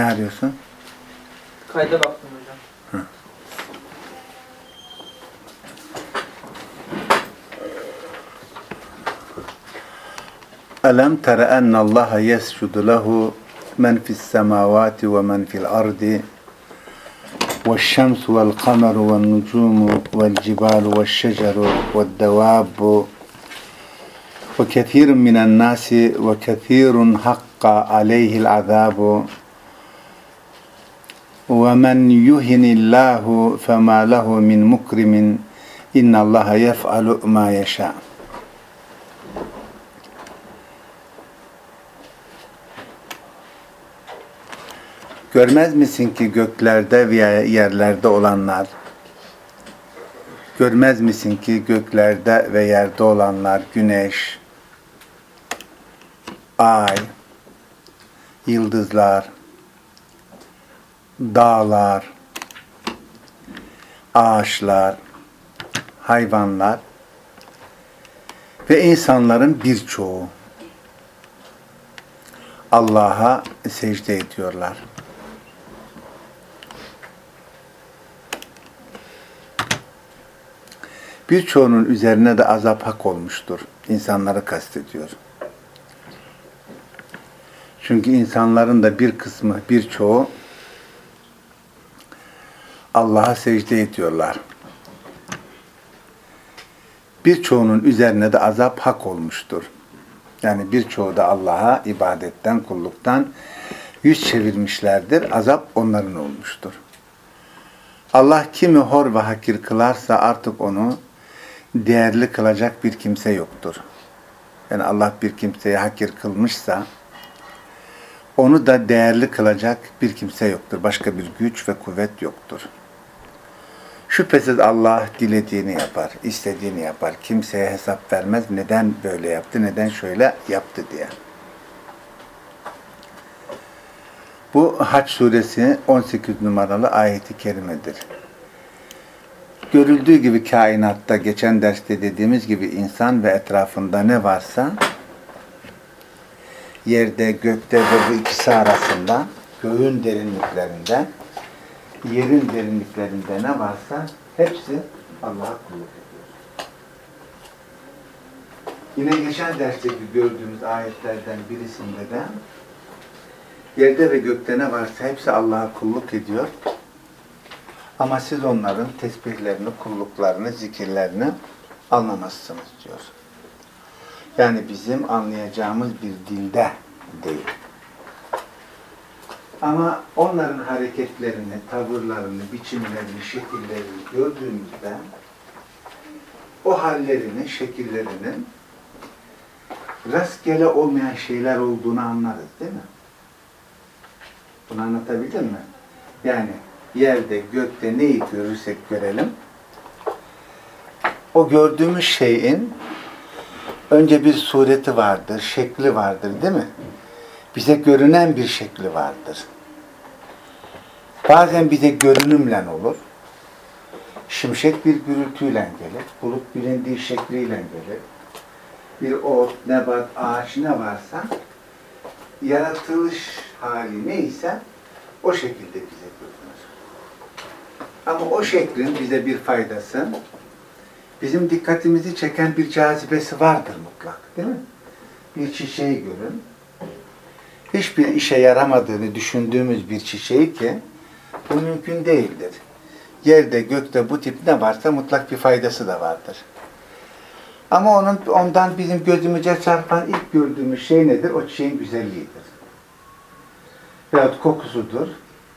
Ne arıyorsun? Kayda baktım hocam. Hı. ألم تر أن الله يسجد له من في السماوات ومن في الأرض والشمس والقمر والنجوم والجبال والشجر والدواب وكثير من الناس وكثير حق عليه العذاب ومن يهن الله فما له من مكرم إن الله يفعل ما يشاء Görmez misin ki göklerde ve yerlerde olanlar, görmez misin ki göklerde ve yerde olanlar, güneş, ay, yıldızlar, dağlar, ağaçlar, hayvanlar ve insanların birçoğu Allah'a secde ediyorlar. Birçoğunun üzerine de azap hak olmuştur. İnsanları kastediyor. Çünkü insanların da bir kısmı, birçoğu Allah'a secde ediyorlar. Birçoğunun üzerine de azap hak olmuştur. Yani birçoğu da Allah'a ibadetten, kulluktan yüz çevirmişlerdir. Azap onların olmuştur. Allah kimi hor ve hakir kılarsa artık onu değerli kılacak bir kimse yoktur. Yani Allah bir kimseyi hakir kılmışsa onu da değerli kılacak bir kimse yoktur. Başka bir güç ve kuvvet yoktur. Şüphesiz Allah dilediğini yapar, istediğini yapar. Kimseye hesap vermez. Neden böyle yaptı, neden şöyle yaptı diye. Bu Haç suresi 18 numaralı ayeti kerimedir. Görüldüğü gibi kainatta geçen derste dediğimiz gibi insan ve etrafında ne varsa yerde, gökte ve bu ikisi arasında göğün derinliklerinde yerin derinliklerinde ne varsa hepsi Allah'a kulluk ediyor. Yine geçen dersteki gördüğümüz ayetlerden birisinde de yerde ve gökte ne varsa hepsi Allah'a kulluk ediyor. Ama siz onların tesbihlerini, kulluklarını, zikirlerini anlamazsınız diyor. Yani bizim anlayacağımız bir dilde değil. Ama onların hareketlerini, tavırlarını, biçimlerini, şekillerini gördüğümüzde o hallerini, şekillerinin rastgele olmayan şeyler olduğunu anlarız değil mi? Bunu anlatabildim mi? Yani yerde, gökte neyi görürsek görelim, o gördüğümüz şeyin önce bir sureti vardır, şekli vardır değil mi? Bize görünen bir şekli vardır. Bazen bize görünümle olur. Şimşek bir gürültüyle gelir. Bulut bilindiği şekliyle gelir. Bir ot, nebat, ağaç ne varsa yaratılış hali neyse o şekilde bize görünür. Ama o şeklin bize bir faydası, bizim dikkatimizi çeken bir cazibesi vardır mutlak. Değil mi? Bir çiçeği görün. Hiçbir işe yaramadığını düşündüğümüz bir çiçeği ki bu mümkün değildir. Yerde, gökte bu tip ne varsa mutlak bir faydası da vardır. Ama onun ondan bizim gözümüze çarpan ilk gördüğümüz şey nedir? O çiçeğin güzelliğidir. Veyahut kokusudur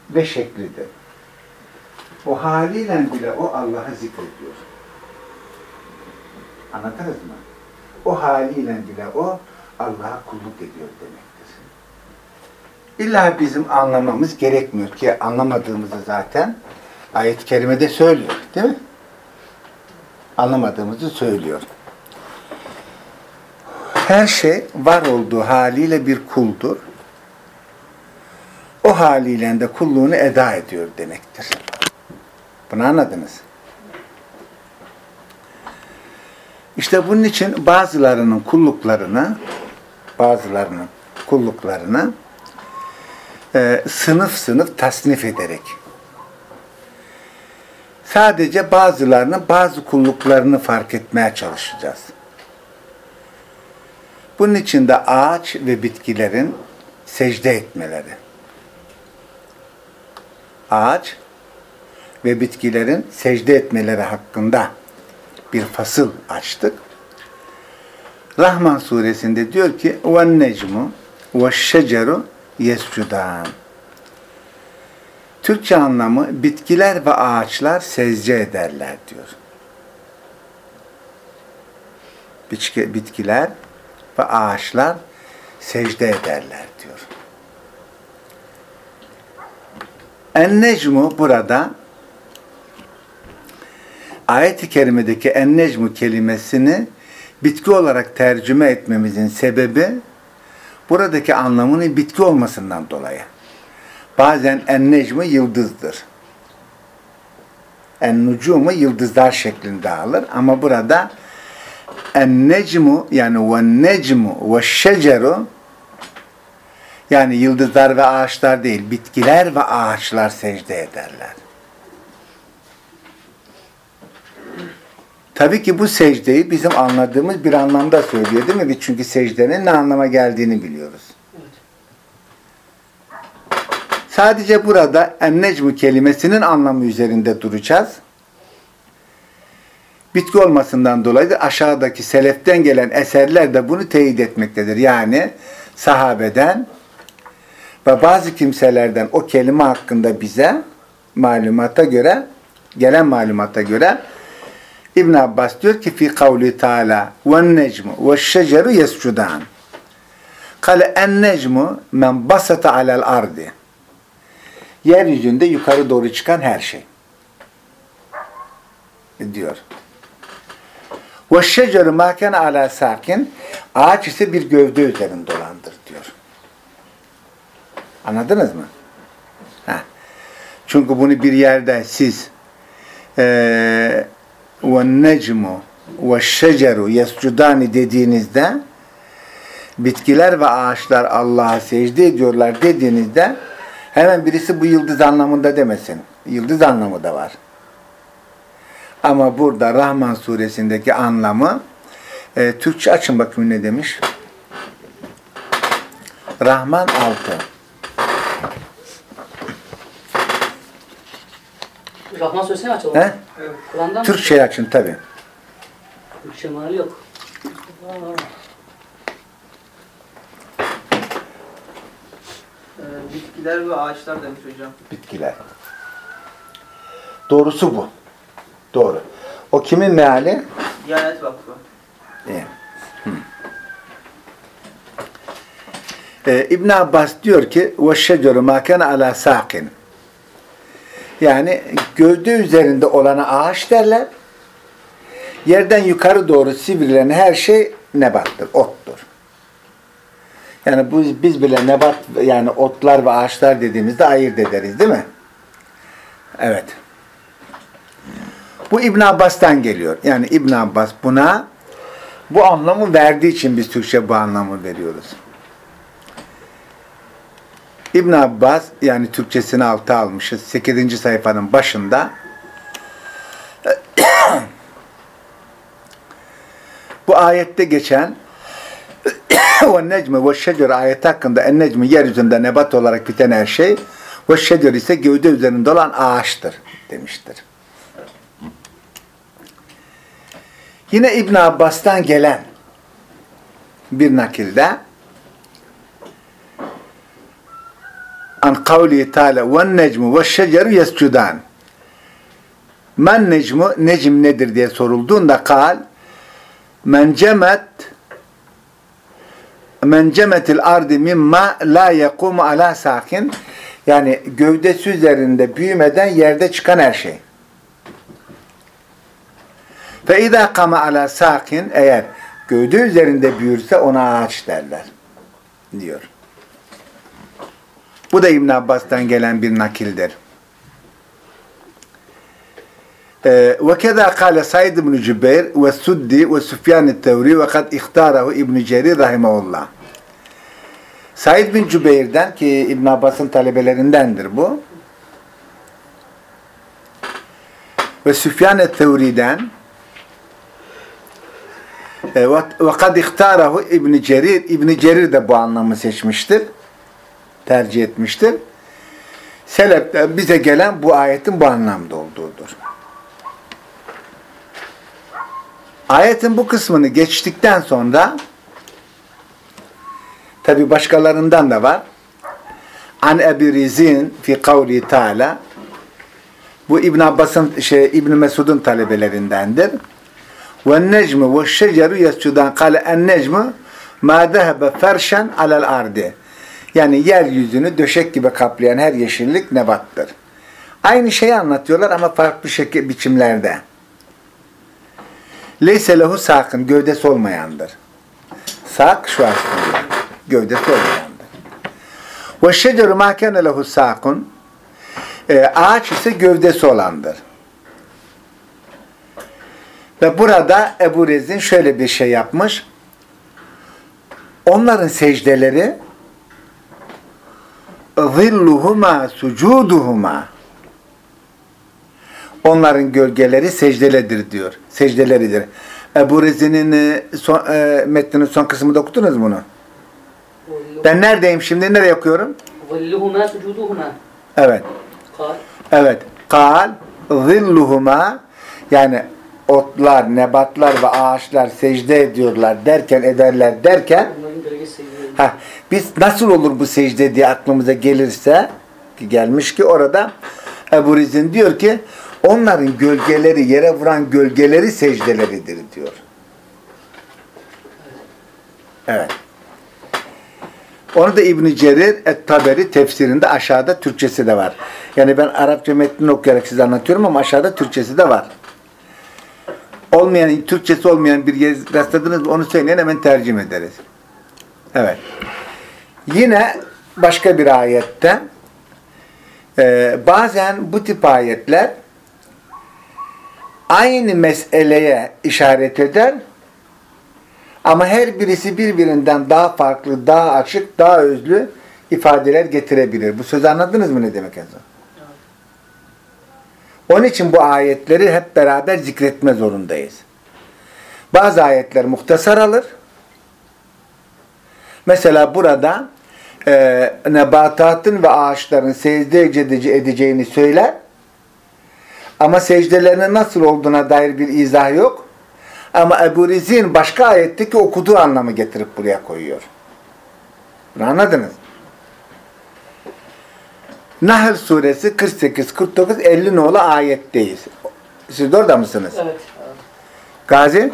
ve şeklidir. O haliyle bile o Allah'ı zikrediyor. Anladınız mı? O haliyle bile o Allah'a kulluk ediyor demektir. İlla bizim anlamamız gerekmiyor ki anlamadığımızı zaten ayet-i kerimede söylüyor. Değil mi? Anlamadığımızı söylüyor. Her şey var olduğu haliyle bir kuldur. O haliyle de kulluğunu eda ediyor demektir. Bunu anladınız. İşte bunun için bazılarının kulluklarını bazılarının kulluklarını e, sınıf sınıf tasnif ederek sadece bazılarının bazı kulluklarını fark etmeye çalışacağız. Bunun için de ağaç ve bitkilerin secde etmeleri. Ağaç ve bitkilerin secde etmeleri hakkında bir fasıl açtık. Rahman suresinde diyor ki وَالنَّجْمُ وَالشَّجَرُ yescudan. Türkçe anlamı bitkiler ve ağaçlar secde ederler diyor. Bitkiler ve ağaçlar secde ederler diyor. Ennecmu burada ayet-i kerimedeki ennecmu kelimesini bitki olarak tercüme etmemizin sebebi buradaki anlamının bitki olmasından dolayı. Bazen en-necmu yıldızdır. En-nucumu yıldızlar şeklinde alır ama burada en-necmu yani ve-necmu ve-şeceru yani yıldızlar ve ağaçlar değil, bitkiler ve ağaçlar secde ederler. Tabii ki bu secdeyi bizim anladığımız bir anlamda söylüyor değil mi? Çünkü secdenin ne anlama geldiğini biliyoruz. Sadece burada ennecmu kelimesinin anlamı üzerinde duracağız. Bitki olmasından dolayı da aşağıdaki seleften gelen eserler de bunu teyit etmektedir. Yani sahabeden ve bazı kimselerden o kelime hakkında bize malumata göre gelen malumata göre İbn Abbas diyor ki fi kavli Teala ve necmu ve şeceru yescudan. Kale en necmu men basata alel ardi. Yeryüzünde yukarı doğru çıkan her şey. diyor. Ve şeceru maken ala sakin. Ağaç ise bir gövde üzerinde dolandır diyor. Anladınız mı? Heh. Çünkü bunu bir yerde siz eee ve necmu ve şeceru yescudani dediğinizde bitkiler ve ağaçlar Allah'a secde ediyorlar dediğinizde hemen birisi bu yıldız anlamında demesin. Yıldız anlamı da var. Ama burada Rahman suresindeki anlamı e, Türkçe açın bakayım ne demiş. Rahman 6 Lokman Suresi'ni açalım. He? Evet. Türkçe'ye açın tabi. Türkçe mali yok. Ee, bitkiler ve ağaçlar demiş hocam. Bitkiler. Doğrusu bu. Doğru. O kimin meali? Diyanet Vakfı. Evet. Ee, İbn Abbas diyor ki: "Ve şeceru ma kana ala sakin." Yani gövde üzerinde olana ağaç derler. Yerden yukarı doğru sivrilen her şey nebattır, ottur. Yani bu, biz bile nebat yani otlar ve ağaçlar dediğimizde ayırt ederiz değil mi? Evet. Bu İbn Abbas'tan geliyor. Yani İbn Abbas buna bu anlamı verdiği için biz Türkçe bu anlamı veriyoruz. İbn Abbas yani Türkçesini alta almışız. 8. sayfanın başında bu ayette geçen ve necme ve şecer ayeti hakkında en necmi yeryüzünde nebat olarak biten her şey ve şecer ise gövde üzerinde olan ağaçtır demiştir. Yine İbn Abbas'tan gelen bir nakilde an kavli Teala ve necmu ve şeceru yescudan men necmu necim nedir diye sorulduğunda kal men cemet men cemetil ardi mimma la yekumu ala sakin yani gövdesi üzerinde büyümeden yerde çıkan her şey. Fe izâ kama ala sakin eğer gövde üzerinde büyürse ona ağaç derler. Diyor. Bu da İbn Abbas'tan gelen bir nakildir. Ve keza kâle Said ibn Cübeyr ve Suddi ve Süfyan-ı Tevri ve kad ihtarahu İbn Cerir rahimahullah. Said bin Cübeyr'den ki İbn Abbas'ın talebelerindendir bu. Ve Süfyan et-Tevri'den e, ve kad ihtarahu İbn Cerir İbn Cerir de bu anlamı seçmiştir. Tercih etmiştir. Seleften bize gelen bu ayetin bu anlamda olduğudur. Ayetin bu kısmını geçtikten sonra tabi başkalarından da var. An Ebi Rizin fi kavli Teala bu İbn Abbas'ın şey İbn Mesud'un talebelerindendir. Ve necmu ve şeceru yescudan kale en necmu ma zehebe ferşen alel ardi. Yani yeryüzünü döşek gibi kaplayan her yeşillik nebattır. Aynı şeyi anlatıyorlar ama farklı şekil biçimlerde. Leyse lehu sakın, gövdesi olmayandır. Sak şu aslında, gövdesi olmayandır. Ve şeceru ma kâne lehu sakun, e, ağaç ise gövdesi olandır. Ve burada Ebu Rezin şöyle bir şey yapmış. Onların secdeleri zilluhuma sucuduhuma onların gölgeleri secdeledir diyor. Secdeleridir. Ebu Rezi'nin e, son, e, metninin son kısmında okudunuz bunu? Ben neredeyim şimdi? Nereye okuyorum? Zilluhuma sucuduhuma. Evet. Kal. Evet. Kal zilluhuma yani otlar, nebatlar ve ağaçlar secde ediyorlar derken ederler derken Ha, biz nasıl olur bu secde diye aklımıza gelirse ki gelmiş ki orada Ebu Rizin diyor ki onların gölgeleri yere vuran gölgeleri secdeleridir diyor. Evet. Onu da İbn Cerir et-Taberi tefsirinde aşağıda Türkçesi de var. Yani ben Arapça metnini okuyarak size anlatıyorum ama aşağıda Türkçesi de var. Olmayan, Türkçesi olmayan bir yer rastladınız mı onu söyleyin hemen tercüme ederiz. Evet. Yine başka bir ayette e, bazen bu tip ayetler aynı meseleye işaret eder ama her birisi birbirinden daha farklı, daha açık, daha özlü ifadeler getirebilir. Bu sözü anladınız mı ne demek yazın? Onun için bu ayetleri hep beraber zikretme zorundayız. Bazı ayetler muhtasar alır. Mesela burada e, nebatatın ve ağaçların secde edeceğini söyler. Ama secdelerinin nasıl olduğuna dair bir izah yok. Ama Ebu Rizin başka ayetteki okuduğu anlamı getirip buraya koyuyor. Bunu anladınız? Nahl suresi 48, 49, 50 nolu ayetteyiz. Siz de orada mısınız? Evet. Gazi?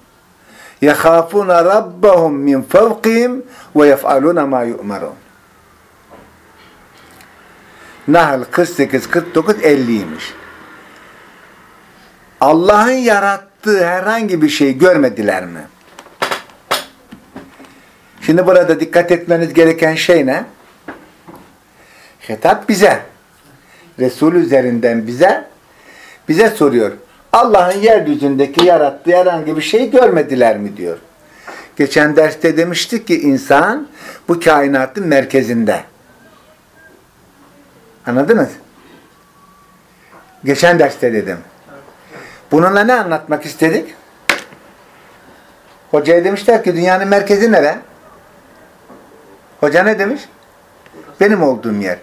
يَخَافُونَ رَبَّهُمْ مِنْ فَوْقِهِمْ وَيَفْعَلُونَ مَا يُؤْمَرُونَ Nahl 48, 49, 50'ymiş. Allah'ın yarattığı herhangi bir şey görmediler mi? Şimdi burada dikkat etmeniz gereken şey ne? Hitap bize. Resul üzerinden bize bize soruyor. Allah'ın yeryüzündeki yarattığı herhangi bir şey görmediler mi diyor. Geçen derste demiştik ki insan bu kainatın merkezinde. Anladınız? Geçen derste dedim. Bununla ne anlatmak istedik? Hocaya demişler ki dünyanın merkezi nere? Hoca ne demiş? Benim olduğum yer.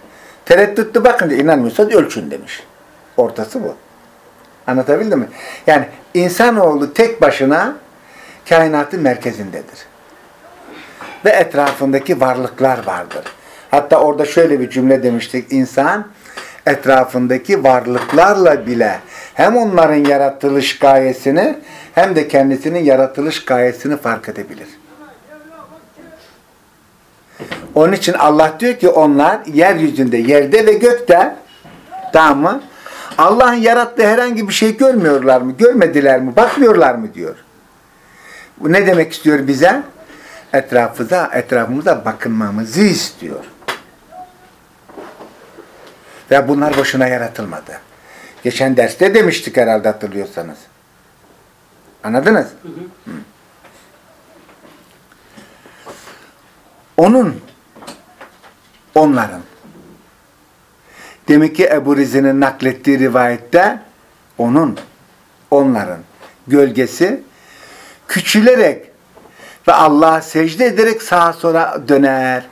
Tereddütlü bakınca inanmıyorsa ölçün demiş. Ortası bu. Anlatabildim mi? Yani insanoğlu tek başına kainatın merkezindedir. Ve etrafındaki varlıklar vardır. Hatta orada şöyle bir cümle demiştik. İnsan etrafındaki varlıklarla bile hem onların yaratılış gayesini hem de kendisinin yaratılış gayesini fark edebilir. Onun için Allah diyor ki onlar yeryüzünde, yerde ve gökte tamam mı? Allah'ın yarattığı herhangi bir şey görmüyorlar mı? Görmediler mi? Bakmıyorlar mı diyor. Bu ne demek istiyor bize? Etrafımıza, etrafımıza bakınmamızı istiyor. Ve bunlar boşuna yaratılmadı. Geçen derste demiştik herhalde hatırlıyorsanız. Anladınız? Hı. Onun, onların. Demek ki Ebu Rize'nin naklettiği rivayette onun, onların gölgesi küçülerek ve Allah'a secde ederek sağa sola döner.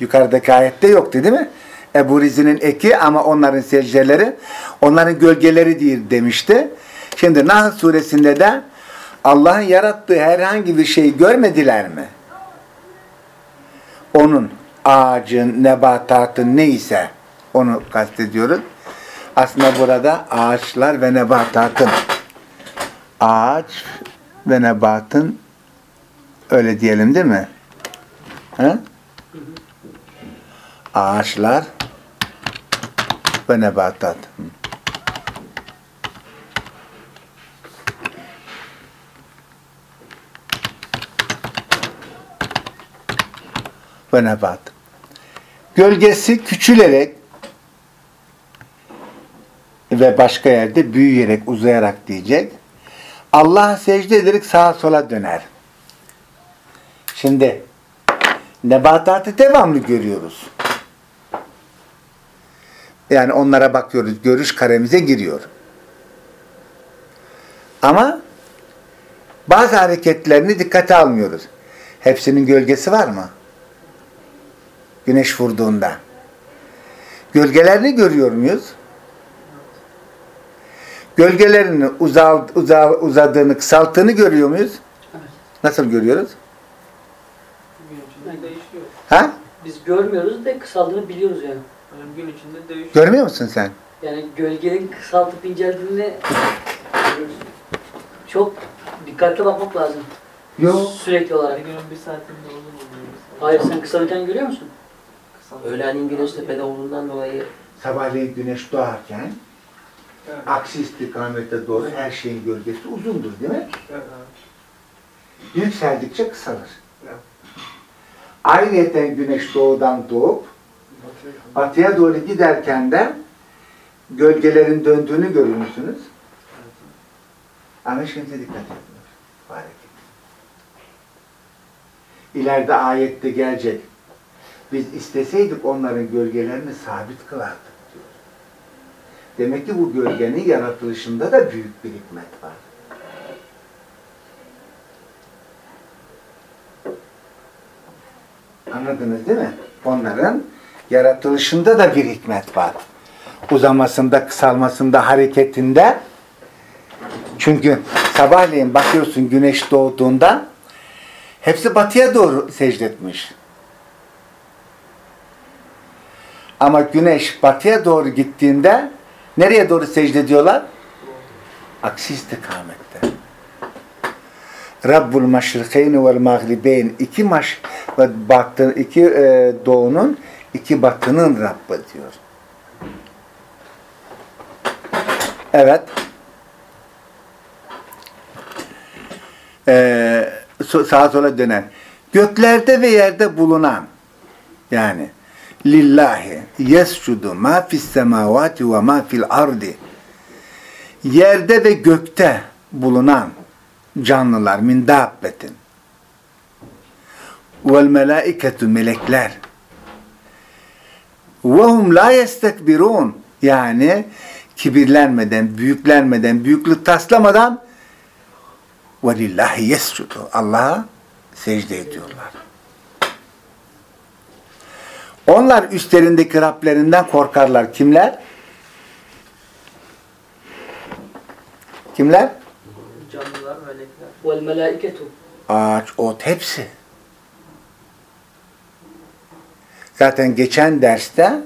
Yukarıdaki ayette yoktu değil mi? Ebu Rize'nin eki ama onların secdeleri, onların gölgeleri değil demişti. Şimdi Nahl suresinde de Allah'ın yarattığı herhangi bir şeyi görmediler mi? Onun ağacın, nebatatın neyse onu kastediyoruz. Aslında burada ağaçlar ve nebatatın ağaç ve nebatın öyle diyelim değil mi? He? Ağaçlar ve nebatat. Ve nebat. Gölgesi küçülerek ve başka yerde büyüyerek, uzayarak diyecek. Allah'a secde ederek sağa sola döner. Şimdi nebatatı devamlı görüyoruz. Yani onlara bakıyoruz. Görüş karemize giriyor. Ama bazı hareketlerini dikkate almıyoruz. Hepsinin gölgesi var mı? Güneş vurduğunda. Gölgelerini görüyor muyuz? Gölgelerinin uzal, uzal, uzadığını, kısalttığını görüyor muyuz? Nasıl görüyoruz? Gün içinde değişiyor. Ha? Biz görmüyoruz da kısaldığını biliyoruz yani. Yani gün içinde değişiyor. Görmüyor musun sen? Yani gölgenin kısaltıp inceldiğini görüyoruz. Çok dikkatli bakmak lazım. Sürekli olarak. Her günün bir saatinde uzun oluyor. Hayır sen kısalırken görüyor musun? Kısa. Öğlenliğin güneş tepede olduğundan dolayı Sabahleyin güneş doğarken Evet. aksi istikamete doğru her şeyin gölgesi uzundur değil mi? Evet. Yükseldikçe kısalır. Evet. Ayrıyeten güneş doğudan doğup batıya doğru giderken de gölgelerin döndüğünü görür müsünüz? Ama şimdi dikkat edin. İleride ayette gelecek. Biz isteseydik onların gölgelerini sabit kılardık diyor. Demek ki bu gölgenin yaratılışında da büyük bir hikmet var. Anladınız değil mi? Onların yaratılışında da bir hikmet var. Uzamasında, kısalmasında, hareketinde. Çünkü sabahleyin bakıyorsun güneş doğduğunda hepsi batıya doğru secdetmiş. Ama güneş batıya doğru gittiğinde nereye doğru secde ediyorlar? Aksi istikamette. Rabbul maşrikeyni vel mağribeyn iki maş ve batı iki e, doğunun iki batının Rabbı diyor. Evet. Ee, sağa sola dönen. Göklerde ve yerde bulunan yani lillahi yescudu ma fis semavati ve ma fil ardi. Yerde ve gökte bulunan canlılar min dabbetin. Vel melaiketu melekler. Ve hum la yestekbirun. Yani kibirlenmeden, büyüklenmeden, büyüklük taslamadan ve lillahi yescudu. Allah'a secde ediyorlar. Onlar üstlerindeki Rablerinden korkarlar. Kimler? Kimler? Canlılar, melekler. Vel melaiketu. Ağaç, ot hepsi. Zaten geçen derste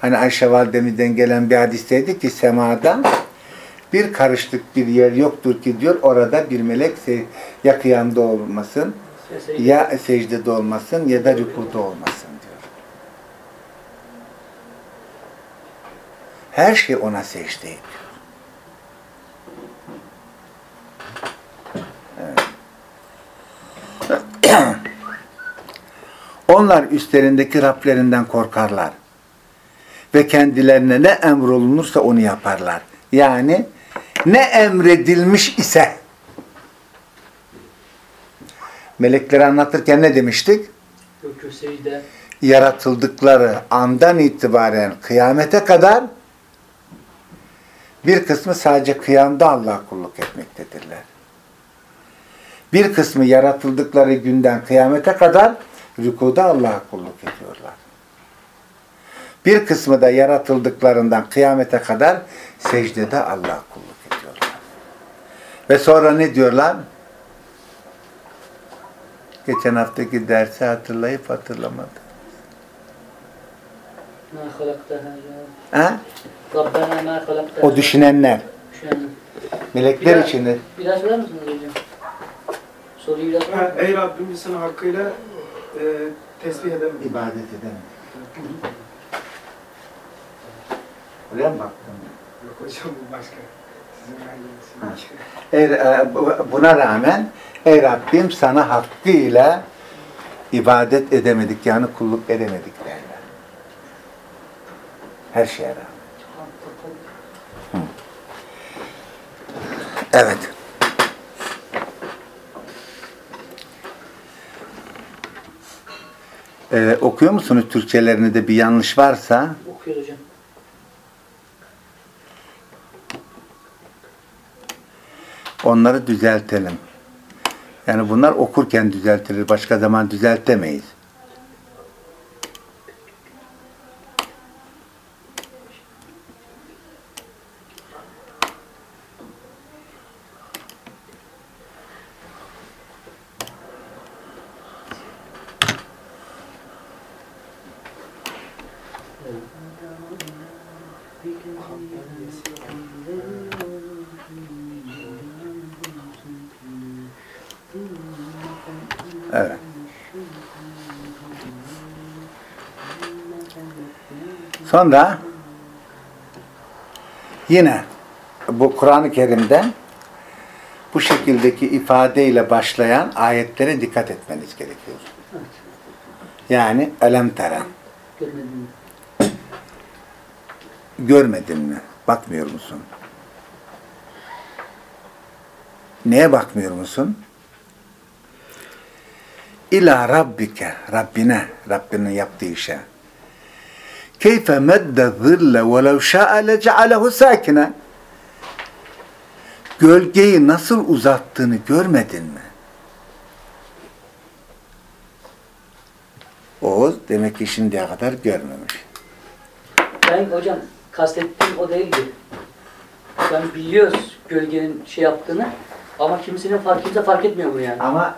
hani Ayşe Validemizden gelen bir hadisteydi ki semada bir karışlık bir yer yoktur ki diyor orada bir melek olmasın. Ya secde- Ya secdede olmasın ya da rükuda olmasın diyor. Her şey ona secde ediyor. Evet. Onlar üstlerindeki Rablerinden korkarlar. Ve kendilerine ne emrolunursa onu yaparlar. Yani ne emredilmiş ise melekleri anlatırken ne demiştik? Yaratıldıkları andan itibaren kıyamete kadar bir kısmı sadece kıyamda Allah'a kulluk etmektedirler. Bir kısmı yaratıldıkları günden kıyamete kadar rükuda Allah'a kulluk ediyorlar. Bir kısmı da yaratıldıklarından kıyamete kadar secdede Allah'a kulluk ediyorlar. Ve sonra ne diyorlar? Geçen haftaki dersi hatırlayıp ya. Ha? O düşünenler. Düşünenler. Melekler Bir daha- içinde. Bir daha söyler misiniz hocam? Soruyu biraz Ha, Ey Rabbim biz sana hakkıyla e, tesbih edelim. ibadet edemem. Oraya mı baktın? Yok hocam bu başka. Sizin. Eğer, e, bu- buna rağmen Ey Rabbim sana hakkıyla ibadet edemedik yani kulluk edemedik derler. Her şeye rağmen. Evet. Ee, okuyor musunuz Türkçelerini de bir yanlış varsa? okuyor hocam. onları düzeltelim. Yani bunlar okurken düzeltilir. Başka zaman düzeltemeyiz. Evet. Sonra yine bu Kur'an-ı Kerim'de bu şekildeki ifadeyle başlayan ayetlere dikkat etmeniz gerekiyor. Yani elem teren. Görmedin mi? Bakmıyor musun? Neye bakmıyor musun? İla Rabbike, Rabbine, Rabbinin yaptığı işe. Keyfe medde zille ve lev şa'e lece'alehu sakine. Gölgeyi nasıl uzattığını görmedin mi? Oğuz demek ki şimdiye kadar görmemiş. Ben hocam kastettiğim o değildi. Yani biliyoruz gölgenin şey yaptığını ama kimsenin fark, kimse fark etmiyor bunu yani. Ama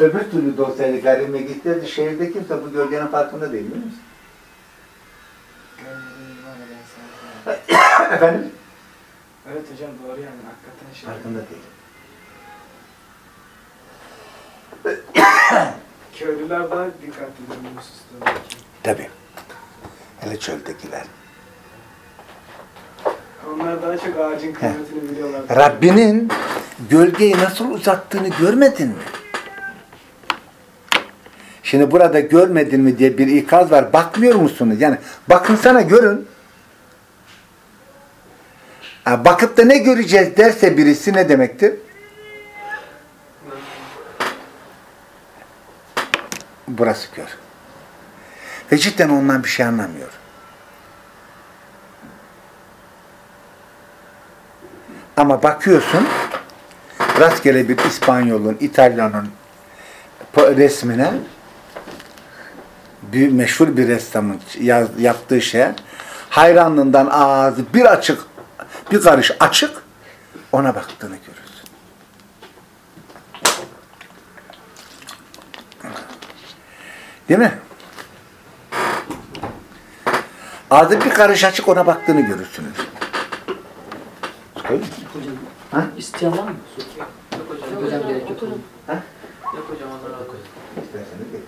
öbür türlü de olsaydı garime gitti, şehirde kimse bu gölgenin farkında değil biliyor musun? Efendim? Evet hocam doğru yani hakikaten şey. Farkında değil. Köylüler daha dikkatlidir bu hususta. Tabii. Hele çöldekiler. Onlar daha çok ağacın kıymetini biliyorlar. Rabbinin gölgeyi nasıl uzattığını görmedin mi? Şimdi burada görmedin mi diye bir ikaz var. Bakmıyor musunuz? Yani bakın sana görün. Ha, bakıp da ne göreceğiz derse birisi ne demektir? Burası kör. Ve cidden ondan bir şey anlamıyor. Ama bakıyorsun rastgele bir İspanyol'un, İtalyan'ın resmine bir meşhur bir ressamın yaptığı şey hayranlığından ağzı bir açık bir karış açık ona baktığını görürsün. Değil mi? Ağzı bir karış açık ona baktığını görürsünüz. Öyle mi? Hocam Ha? isteyen var mı? Yok hocam. Hocam gerek yok. Ha? Yok hocam razı olsun. İsterseniz.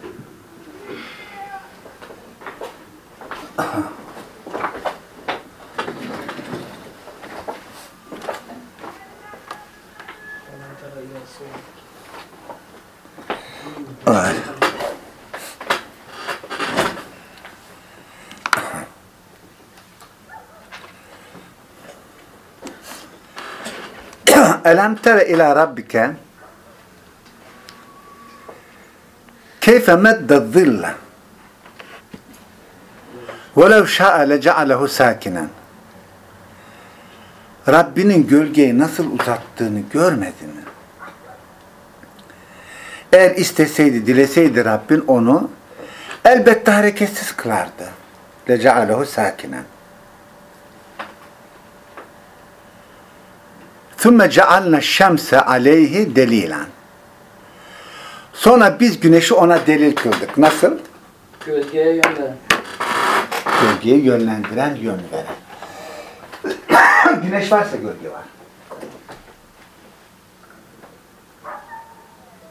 Evet. Elem tere ila rabbike keyfe medde zille velev şa'e lece'alehu sakinen Rabbinin gölgeyi nasıl uzattığını görmedi mi? Eğer isteseydi, dileseydi Rabbin onu elbette hareketsiz kılardı. Lece'alehu sakinen. ثُمَّ جَعَلْنَا الشَّمْسَ عَلَيْهِ دَلِيلًا Sonra biz güneşi ona delil kıldık. Nasıl? Gölgeye yön veren. Gölgeyi yönlendiren, yön veren. Güneş varsa gölge var.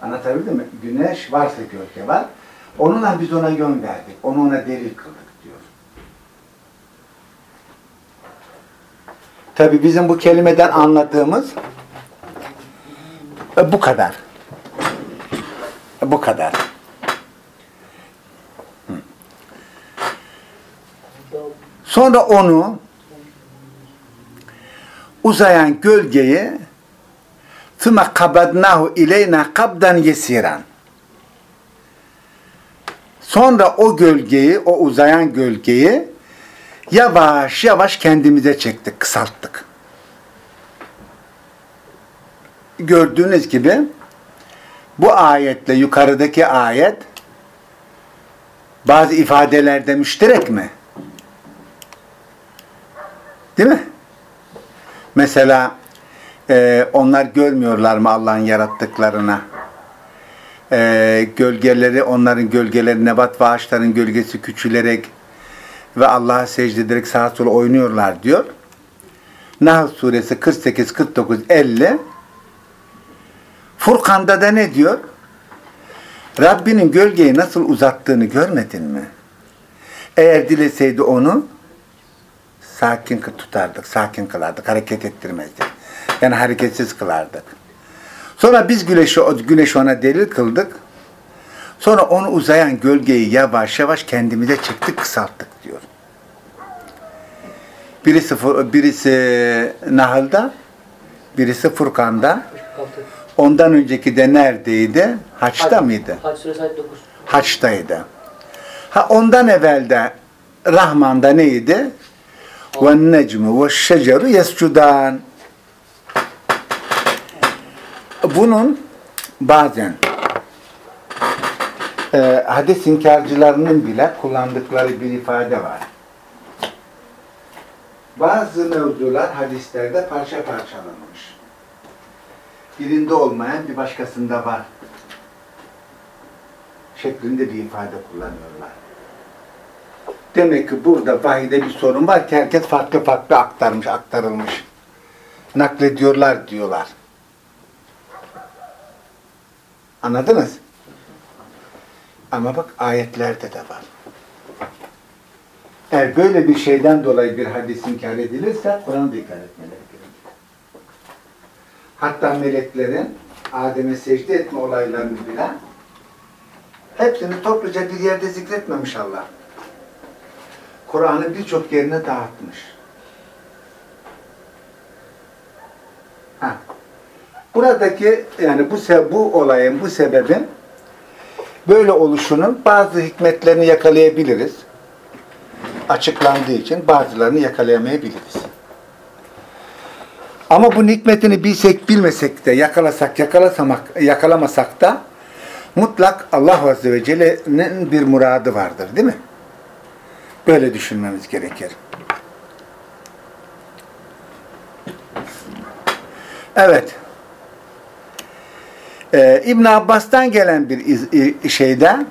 Anlatabildim mi? Güneş varsa gölge var. Onunla biz ona yön verdik. Onu ona delil kıldık diyor. Tabi bizim bu kelimeden anladığımız e, bu kadar. E, Bu kadar. Sonra onu uzayan gölgeyi ثُمَ قَبَدْنَاهُ اِلَيْنَا قَبْدًا يَسِيرًا Sonra o gölgeyi, o uzayan gölgeyi yavaş yavaş kendimize çektik, kısalttık. Gördüğünüz gibi bu ayetle yukarıdaki ayet bazı ifadelerde müşterek mi? Değil mi? Mesela e, onlar görmüyorlar mı Allah'ın yarattıklarına? E, gölgeleri, onların gölgeleri, nebat ve ağaçların gölgesi küçülerek ve Allah'a secde ederek sağa sola oynuyorlar diyor. Nahl suresi 48, 49, 50 Furkan'da da ne diyor? Rabbinin gölgeyi nasıl uzattığını görmedin mi? Eğer dileseydi onu sakin tutardık, sakin kılardık, hareket ettirmezdik. Yani hareketsiz kılardık. Sonra biz güneşi, güneş ona delil kıldık. Sonra onu uzayan gölgeyi yavaş yavaş kendimize çektik, kısalttık diyor. Birisi, birisi Nahl'da, birisi Furkan'da. Ondan önceki de neredeydi? Haç'ta mıydı? Haç suresi ayet 9. Haç'taydı. Ha ondan evvel de Rahman'da neydi? Ve necmu ve şeceru yescudan. Bunun bazen e, hadis inkarcılarının bile kullandıkları bir ifade var. Bazı mevzular hadislerde parça parçalanmış. Birinde olmayan bir başkasında var. Şeklinde bir ifade kullanıyorlar. Demek ki burada vahide bir sorun var ki herkes farklı farklı aktarmış, aktarılmış. Naklediyorlar diyorlar. Anladınız? Ama bak ayetlerde de var. Eğer böyle bir şeyden dolayı bir hadis inkar edilirse Kur'an'ı inkar etmeleri gerekir. Hatta meleklerin Adem'e secde etme olaylarını bile hepsini topluca bir yerde zikretmemiş Allah. Kur'an'ın birçok yerine dağıtmış. Ha. Buradaki yani bu bu olayın bu sebebin böyle oluşunun bazı hikmetlerini yakalayabiliriz. Açıklandığı için bazılarını yakalayamayabiliriz. Ama bu hikmetini bilsek bilmesek de yakalasak yakalasamak yakalamasak da mutlak Allah Azze ve Celle'nin bir muradı vardır değil mi? Böyle düşünmemiz gerekir. Evet. Ee, İbn Abbas'tan gelen bir iz, i- şeyde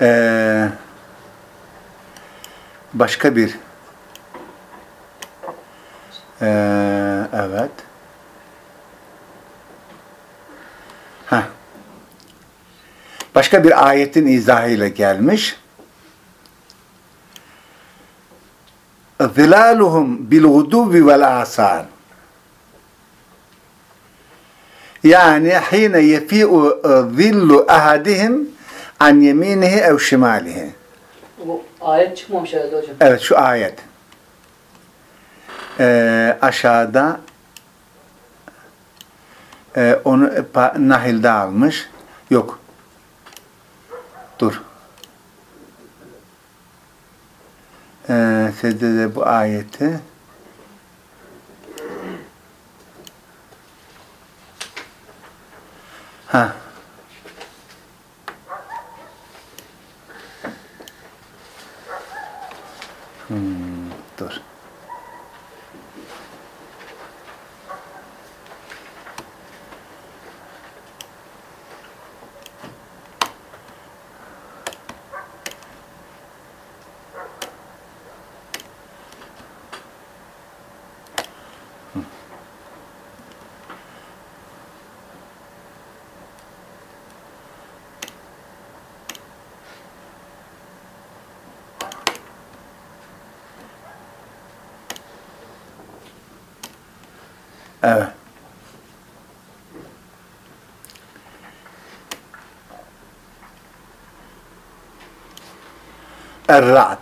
ee, başka bir ee, evet. Heh. Başka bir ayetin izahıyla gelmiş. Zilaluhum bil guduvi vel asar. Yani hine yefi'u zillu ahadihim an yeminihi ev şimalihi. Bu ayet çıkmamış herhalde hocam. Evet şu ayet. Ee, aşağıda e, onu Nahil'de almış. Yok. Dur. Ee, secdede bu ayeti ha Hmm, dur. Evet. Er-Ra'd.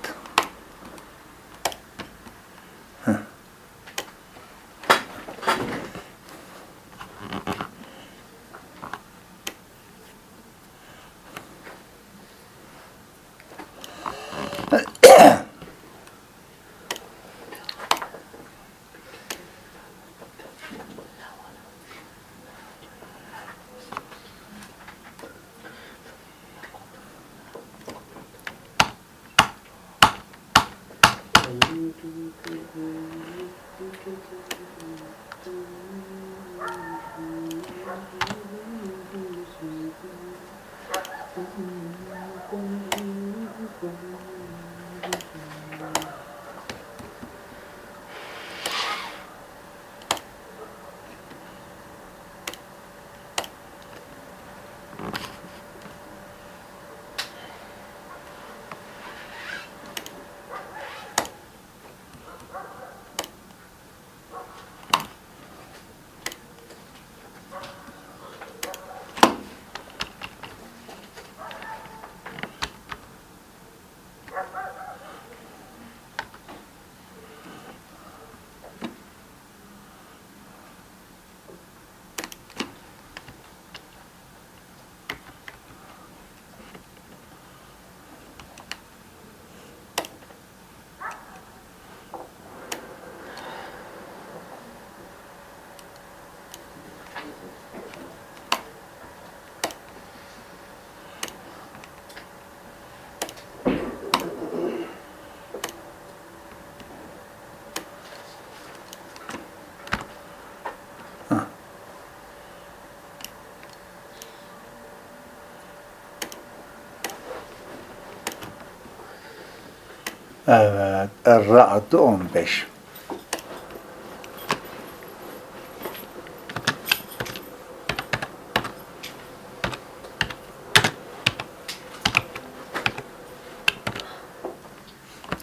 Evet. Er-Ra'd 15.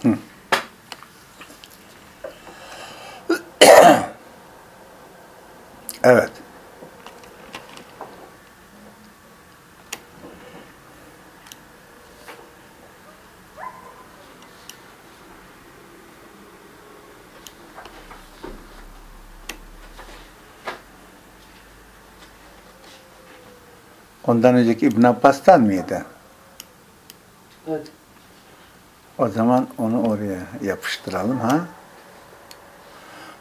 Hı. Evet. Ondan önceki İbn Abbas'tan mıydı? Evet. O zaman onu oraya yapıştıralım ha.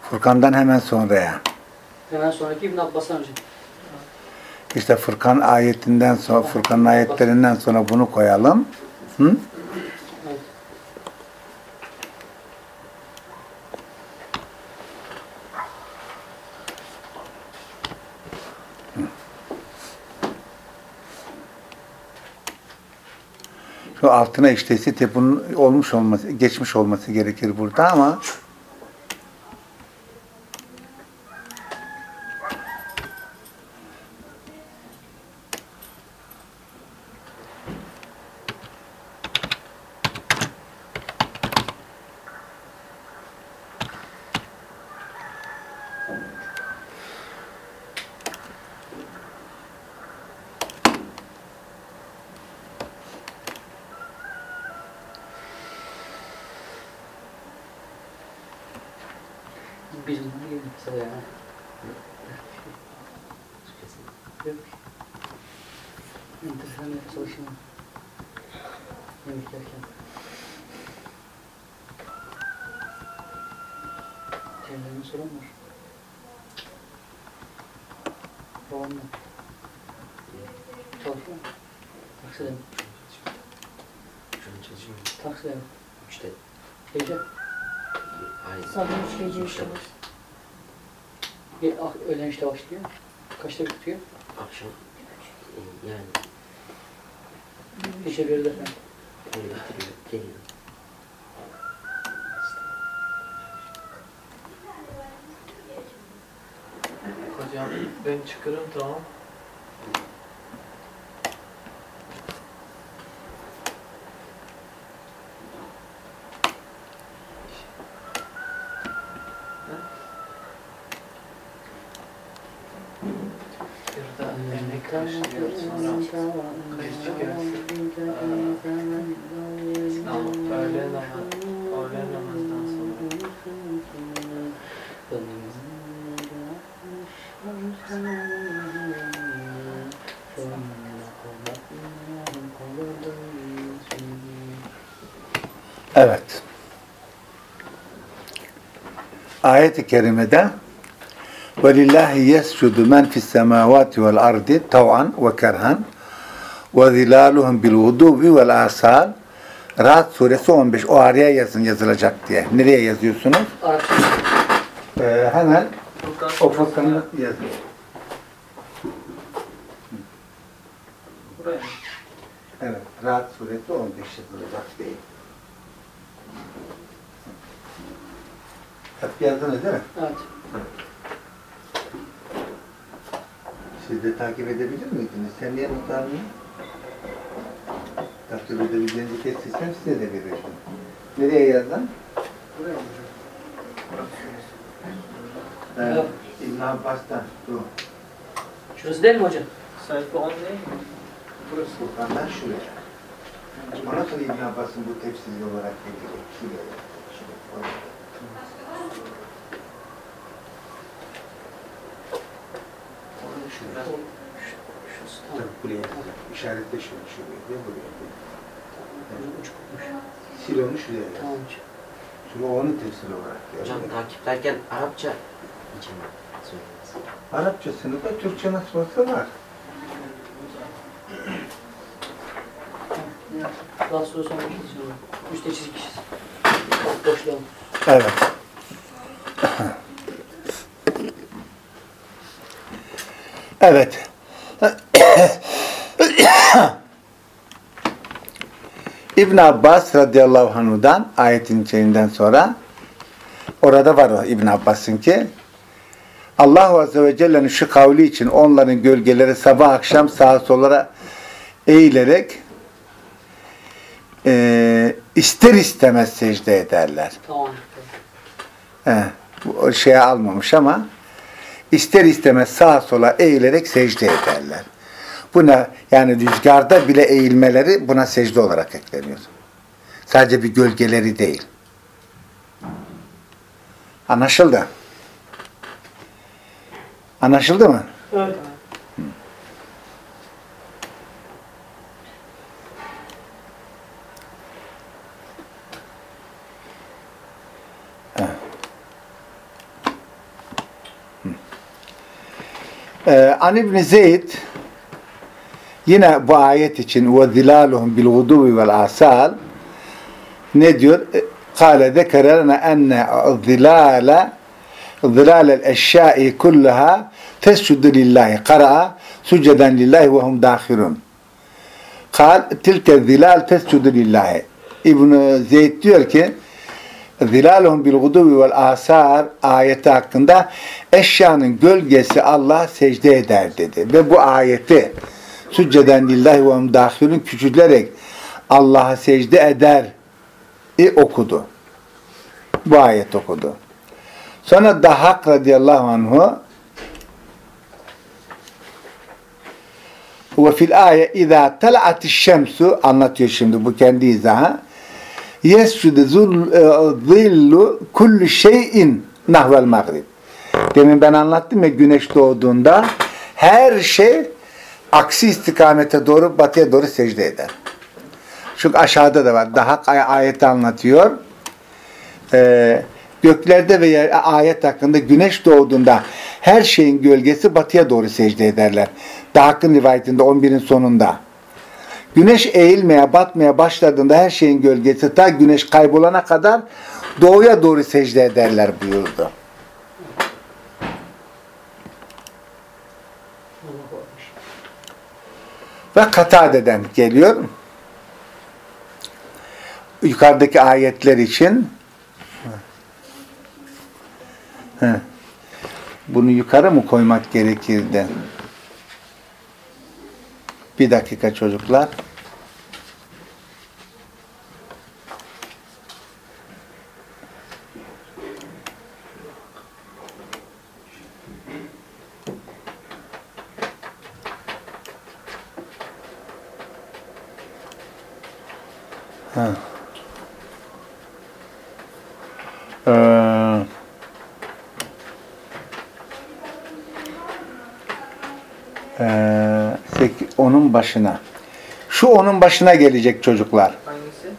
Furkan'dan hemen sonraya. Hemen sonraki İbn Abbas'tan hocam. İşte Furkan ayetinden sonra, Furkan'ın ayetlerinden sonra bunu koyalım. Hı? Evet. Şu altına işte site bunun olmuş olması, geçmiş olması gerekir burada ama Diğerlerine soran var. Babam da. Çalışıyor mu? Takside mi? Şu an çalışıyorum. Takside mi? Üçte. Gece. Hayır. Sabah üç gece sabah. Ge- ah, öğlen işte başlıyor. Kaçta bitiyor? Akşam. Yani Gece birde öyle bitiriyor. Geliyor. Hocam ben çıkarım tamam. Bir de yemek karıştırıyoruz sonra kayışı gelsin. Tamam, öğle namaz, öğle namazdan sonra. Evet Ayet-i kerimede وَلِلَّهِ يَسْجُدُ مَنْ فِي السَّمَاوَاتِ وَالْأَرْضِ طَوْعًا وَكَرْهًا وَظِلَالُهُمْ بِالْغُدُوِّ وَالْآصَالِ Rahat suresi 15. O araya yazın yazılacak diye. Nereye yazıyorsunuz? Arapça. Ee, hemen Furkan o fırkanı yazın. Buraya mı? Evet. Rahat suresi 15 yazılacak diye. Hep yazdınız değil mi? Evet. Siz de takip edebilir miydiniz? Sen niye almıyorsun? Takip edebileceğinizi kestiysem size de verirdim. Nereye yazdın? Buraya mı Evet. İbn Abbas'tan. Dur. Değil mi hocam? Sayfa 10 değil mi? Burası. Furkan'dan şuraya. Ondan sonra İbn Abbas'ın bu tefsiri olarak gelecek. Şuraya. Şuraya. Orada şurada. Şurası Tabii tamam. buraya. İşaretle şuraya. Şuraya. Ve. Tamam. Sil onu tefsiri olarak Hocam takiplerken Arapça için söyleyiniz. Arapçasını da Türkçe nasıl olsa var. Daha sonra sonra. Üste çizik işiz. Boşlayalım. Evet. Evet. İbn Abbas radıyallahu anhu'dan ayetin içeriğinden sonra orada var o İbn Abbas'ın ki Allah Azze ve Celle'nin şu kavli için onların gölgeleri sabah akşam sağa sola eğilerek eee, ister istemez secde ederler. Tamam. He, bu şeye almamış ama ister istemez sağa sola eğilerek secde ederler. Buna yani rüzgarda bile eğilmeleri buna secde olarak ekleniyor. Sadece bir gölgeleri değil. Anlaşıldı. Anlaşıldı mı? Evet. An İbni Zeyd yine bu ayet için ve zilaluhum bil guduvi vel asal ne diyor? Kale zekerene enne zilale zilalel eşyai kullaha tescudu lillahi kara'a suceden lillahi ve hum dâhirun. Kal tilke zilal tescudu lillahi. İbn Zeyd diyor ki zilaluhum bil guduvi vel asar ayeti hakkında eşyanın gölgesi Allah secde eder dedi. Ve bu ayeti sücceden lillahi ve hum dâhirun küçülerek Allah'a secde eder i okudu. Bu ayet okudu. Sonra Dahak radıyallahu anhu ve fil ayet izâ tala'atiş şemsu anlatıyor şimdi bu kendi izahı yescudu zillu kulli şeyin nahvel mağrib. Demin ben anlattım ya güneş doğduğunda her şey aksi istikamete doğru batıya doğru secde eder. Çünkü aşağıda da var. Daha ay- ayette anlatıyor. Ee, göklerde ve yer, ayet hakkında güneş doğduğunda her şeyin gölgesi batıya doğru secde ederler. Dahak'ın rivayetinde 11'in sonunda. Güneş eğilmeye, batmaya başladığında her şeyin gölgesi ta güneş kaybolana kadar doğuya doğru secde ederler buyurdu. Ve Katade'den geliyor. Yukarıdaki ayetler için bunu yukarı mı koymak gerekirdi? Bir dakika çocuklar. Ha. Ee, ee, sek- onun başına. Şu onun başına gelecek çocuklar. Hangisi?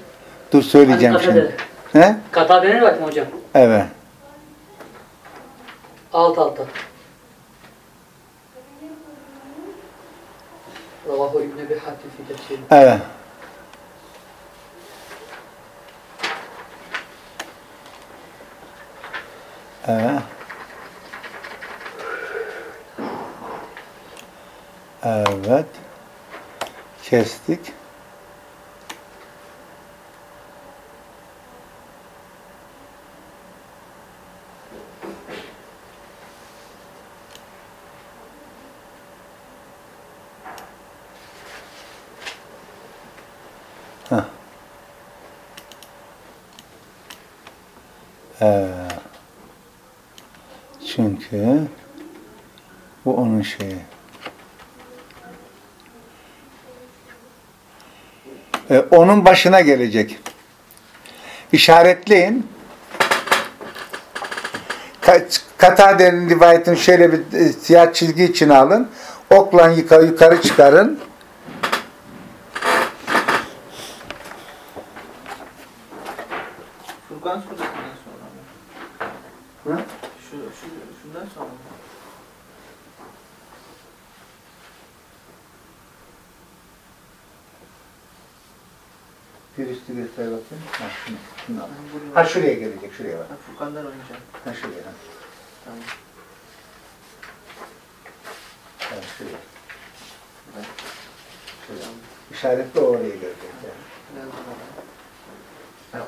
Dur söyleyeceğim Hadi şimdi. Katade. He? Katade'ne bakın hocam. Evet. Alt alta. Ravahu İbn Ebi Hatim fi tefsiri. Evet. Evet. Evet. Kestik. Ee, çünkü bu onun şeyi. Ee, onun başına gelecek. İşaretleyin. Ka- Katade'nin rivayetini şöyle bir e, siyah çizgi için alın. Okla yukarı çıkarın. Furkan suresinden sonra mı? Hı? Şu, şu, şundan sonra mı? Bir üstü göster bakayım. Ha, şunu, şunu al. Ben bunu- Ha şuraya gelecek, şuraya bak. Ben Furkan'dan oynayacağım. Ha şuraya. Ha. Tamam. Ha, şuraya. Ben şuraya. İşaretle oraya gelecek. Yani. Ha,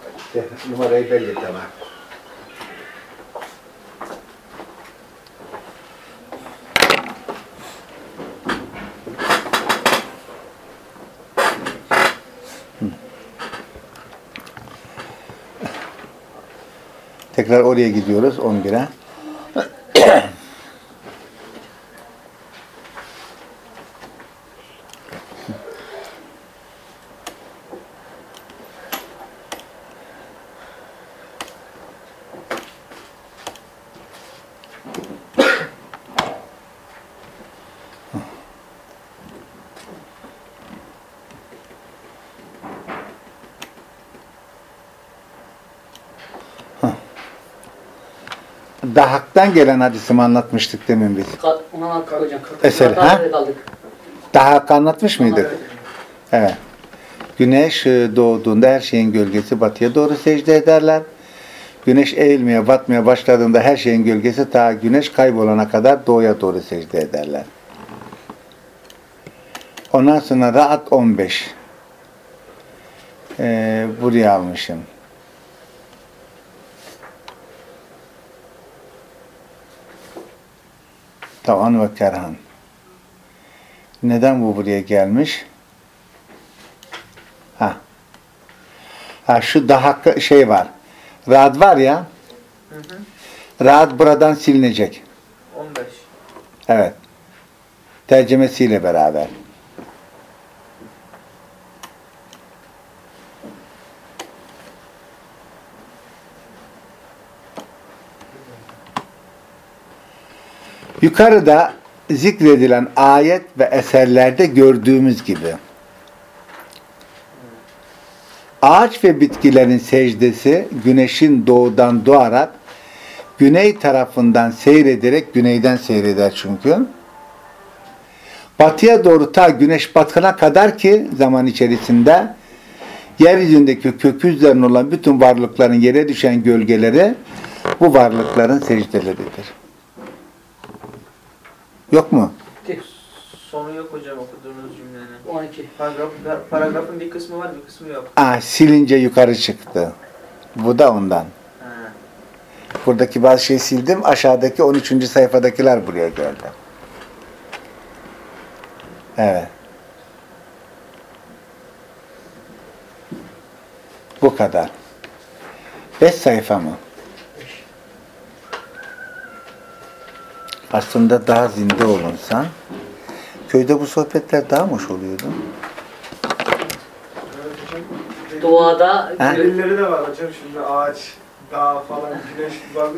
numarayı belli tamam. Tekrar oraya gidiyoruz 11'e. Dahak'tan gelen hadisimi anlatmıştık demin biz. Ona anlattık hocam. Eseri, Katade'de ha? kaldık. Dahak anlatmış mıydık? Evet. Güneş e, doğduğunda her şeyin gölgesi batıya doğru secde ederler. Güneş eğilmeye, batmaya başladığında her şeyin gölgesi ta güneş kaybolana kadar doğuya doğru secde ederler. Ondan sonra Rahat 15. Ee, buraya almışım. Tavan ve Kerhan. Neden bu buraya gelmiş? Ha. Ha şu daha şey var. Rad var ya. Hı hı. Rad buradan silinecek. 15. Evet. Tercümesiyle beraber. Yukarıda zikredilen ayet ve eserlerde gördüğümüz gibi ağaç ve bitkilerin secdesi güneşin doğudan doğarak güney tarafından seyrederek güneyden seyreder çünkü. Batıya doğru ta güneş batına kadar ki zaman içerisinde yeryüzündeki kök üzerine olan bütün varlıkların yere düşen gölgeleri bu varlıkların secdeleridir. Yok mu? Sonu yok hocam okuduğunuz cümlenin. 12. Paragraf, paragrafın bir kısmı var bir kısmı yok. Aa, silince yukarı çıktı. Bu da ondan. Ha. Buradaki bazı şeyi sildim. Aşağıdaki 13. sayfadakiler buraya geldi. Evet. Bu kadar. 5 sayfa mı? Aslında daha zinde olunsa köyde bu sohbetler daha hoş oluyordu? Doğada Ha? gö- Delilleri de var hocam şimdi ağaç, dağ falan, güneş, bak.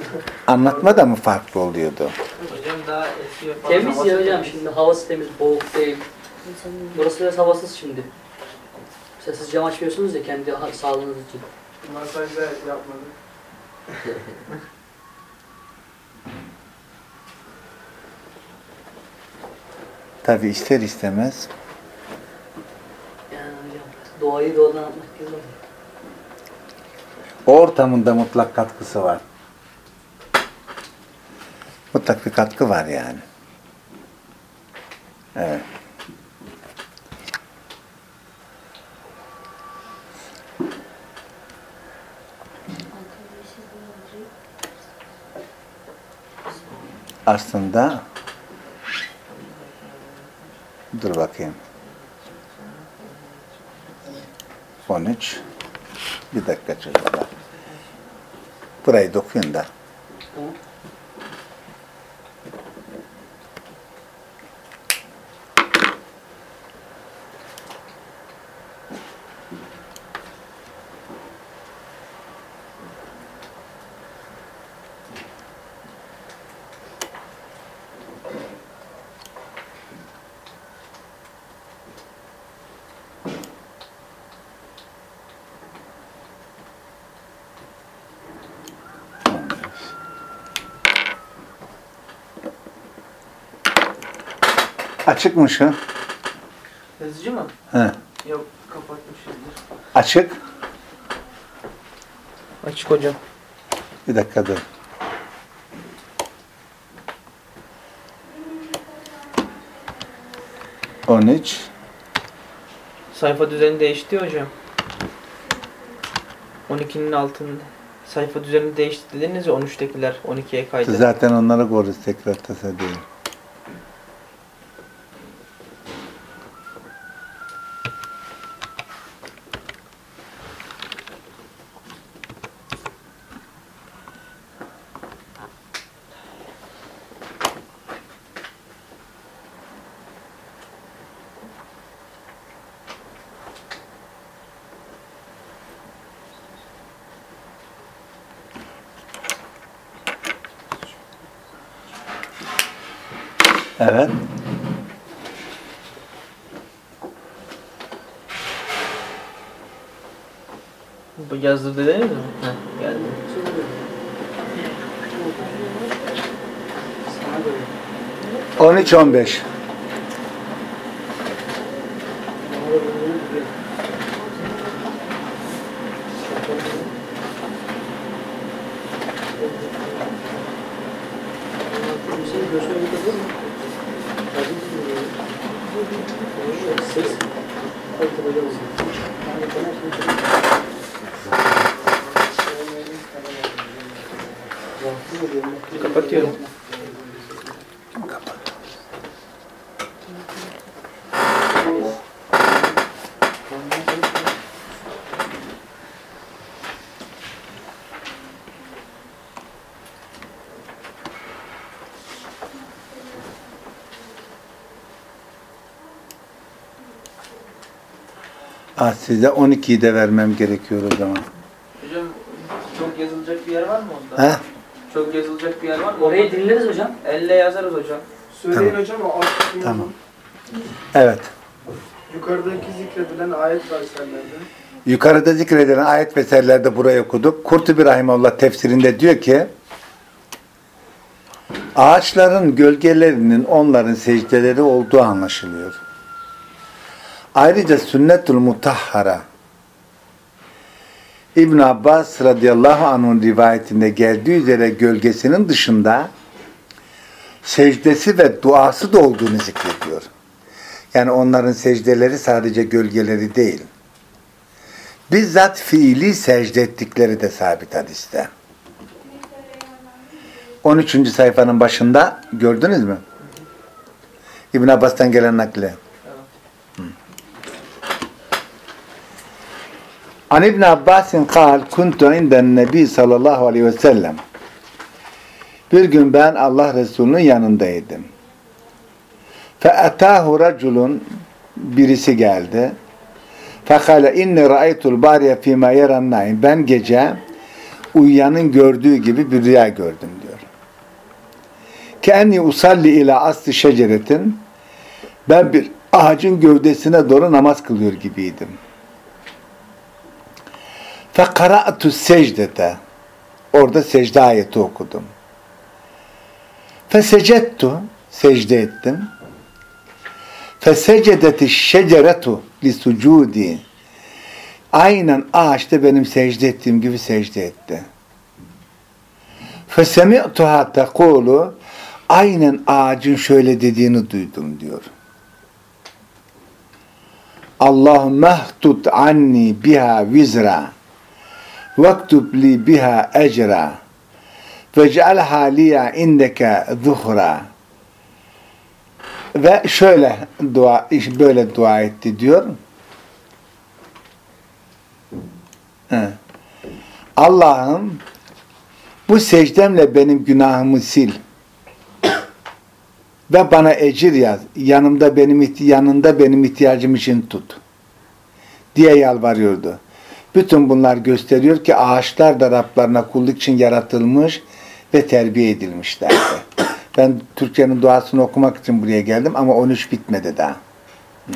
Anlatma da mı farklı oluyordu? Hocam daha esiyor falan. temiz ya hocam temiz. şimdi havası temiz, boğuk değil. Burası biraz havasız şimdi. Mesela siz cam açmıyorsunuz ya kendi sağlığınız için. Masajda yapmadı. Tabi ister istemez Yani hocam doğayı doğadan güzel. o ortamında mutlak katkısı var. Mutlak bir katkı var yani. Evet. Aslında dur bakayım. 13 bir dakika çocuklar. Burayı da okuyun da. Açık mı şu? Yazıcı mı? He. Yok kapatmışımdır. Açık. Açık hocam. Bir dakika dur. On üç. Sayfa düzeni değişti hocam. 12'nin altında. Sayfa düzeni değişti dediniz ya 13'tekiler 12'ye kaydı. Zaten onları koruz tekrar tasa Evet. Bu yazdı dediniz mi? Heh, geldi. Sana göre. 13 15. Kapatıyorum. Ah, size 12'yi de vermem gerekiyor o zaman. Hocam çok yazılacak bir yer var mı onda? He? Çok yazılacak bir yer var mı? Orayı dinleriz hocam. Elle yazarız hocam. Söyleyin hocam o alt Tamam. Evet. Yukarıdaki zikredilen ayet var eserlerde. Yukarıda zikredilen ayet ve eserlerde burayı okuduk. Kurtubi Rahimullah tefsirinde diyor ki ağaçların gölgelerinin onların secdeleri olduğu anlaşılıyor. Ayrıca sünnetul mutahhara İbn Abbas radıyallahu anh'ın rivayetinde geldiği üzere gölgesinin dışında secdesi ve duası da olduğunu zikrediyor. Yani onların secdeleri sadece gölgeleri değil bizzat fiili secde ettikleri de sabit hadiste. 13. sayfanın başında gördünüz mü? İbn Abbas'tan gelen nakli. An İbn Abbas'in kal kuntu inden nebi sallallahu aleyhi ve sellem. Bir gün ben Allah Resulü'nün yanındaydım. Atahu raculun birisi geldi. Fekale inni ra'aytul bariye fîmâ yeren naim. Ben gece uyuyanın gördüğü gibi bir rüya gördüm diyor. Kenni usalli ila asli şeceretin ben bir ağacın gövdesine doğru namaz kılıyor gibiydim. Fekara'tu secdete orada secde ayeti okudum. Fesecettu secde ettim. Şeceretu li sucudi. Aynen ağaçta benim secde ettiğim gibi secde etti. Fesemi'tuha tekulu aynen ağacın şöyle dediğini duydum diyor. Allahümme htut anni biha vizra vektub li biha ecra vec'alha liya indeke ve şöyle dua böyle dua etti diyor. Allah'ım bu secdemle benim günahımı sil ve bana ecir yaz. Yanımda benim yanında benim ihtiyacım için tut diye yalvarıyordu. Bütün bunlar gösteriyor ki ağaçlar da Rablarına kulluk için yaratılmış ve terbiye edilmişlerdi. Ben Türkçenin duasını okumak için buraya geldim ama 13 bitmedi daha. Hı.